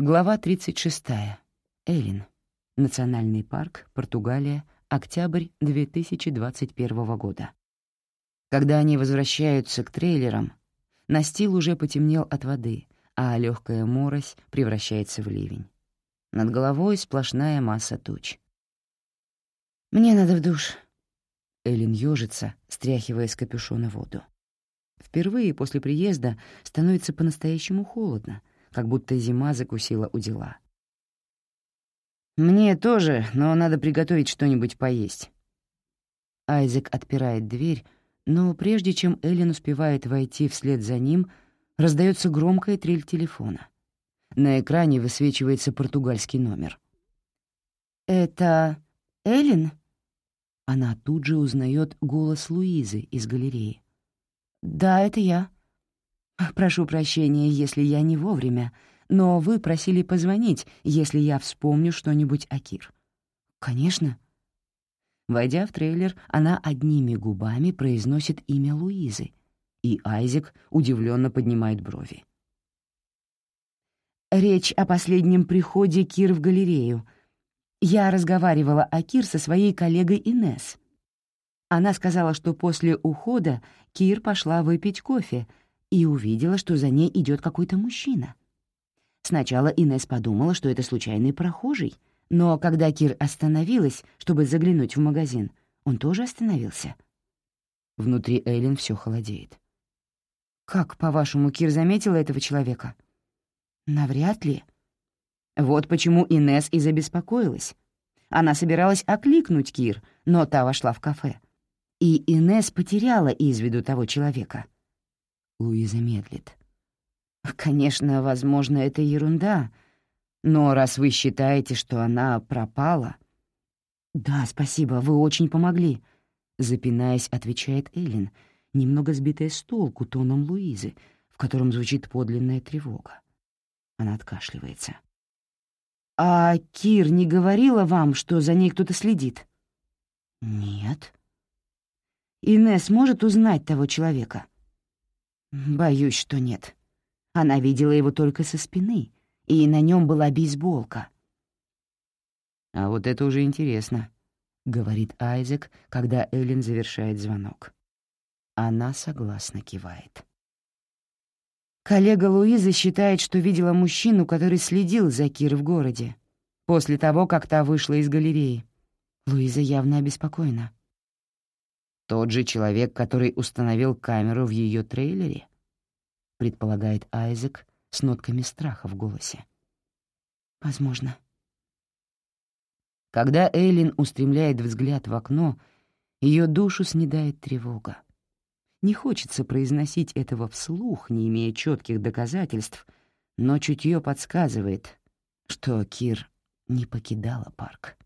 Глава 36. Эллин. Национальный парк, Португалия, октябрь 2021 года. Когда они возвращаются к трейлерам, настил уже потемнел от воды, а легкая морось превращается в ливень. Над головой сплошная масса туч. «Мне надо в душ». Эллин ёжится, стряхивая с капюшона воду. Впервые после приезда становится по-настоящему холодно, как будто зима закусила у дела. «Мне тоже, но надо приготовить что-нибудь поесть». Айзек отпирает дверь, но прежде чем Эллен успевает войти вслед за ним, раздается громкая трель телефона. На экране высвечивается португальский номер. «Это Эллен?» Она тут же узнает голос Луизы из галереи. «Да, это я. Прошу прощения, если я не вовремя, но вы просили позвонить, если я вспомню что-нибудь о Кир». «Конечно». Войдя в трейлер, она одними губами произносит имя Луизы, и Айзек удивленно поднимает брови. Речь о последнем приходе Кир в галерею. Я разговаривала о Кир со своей коллегой Инес. Она сказала, что после ухода Кир пошла выпить кофе и увидела, что за ней идет какой-то мужчина. Сначала Инес подумала, что это случайный прохожий, но когда Кир остановилась, чтобы заглянуть в магазин, он тоже остановился. Внутри Эйлин все холодеет. «Как, по-вашему, Кир заметила этого человека?» «Навряд ли». Вот почему Инес и забеспокоилась. Она собиралась окликнуть Кир, но та вошла в кафе. И Инес потеряла из виду того человека. Луиза медлит. Конечно, возможно, это ерунда, но раз вы считаете, что она пропала... «Да, спасибо, вы очень помогли», — запинаясь, отвечает Эллен, немного сбитая с толку тоном Луизы, в котором звучит подлинная тревога. Она откашливается. «А Кир не говорила вам, что за ней кто-то следит?» «Нет». «Инесс может узнать того человека?» «Боюсь, что нет. Она видела его только со спины, и на нем была бейсболка». «А вот это уже интересно», — говорит Айзек, когда Эллен завершает звонок. Она согласно кивает. Коллега Луизы считает, что видела мужчину, который следил за Кир в городе, после того, как та вышла из галереи. Луиза явно обеспокоена. Тот же человек, который установил камеру в ее трейлере? Предполагает Айзек с нотками страха в голосе. Возможно. Когда Эйлин устремляет взгляд в окно, ее душу снедает тревога. Не хочется произносить этого вслух, не имея четких доказательств, но чутье подсказывает, что Кир не покидала парк.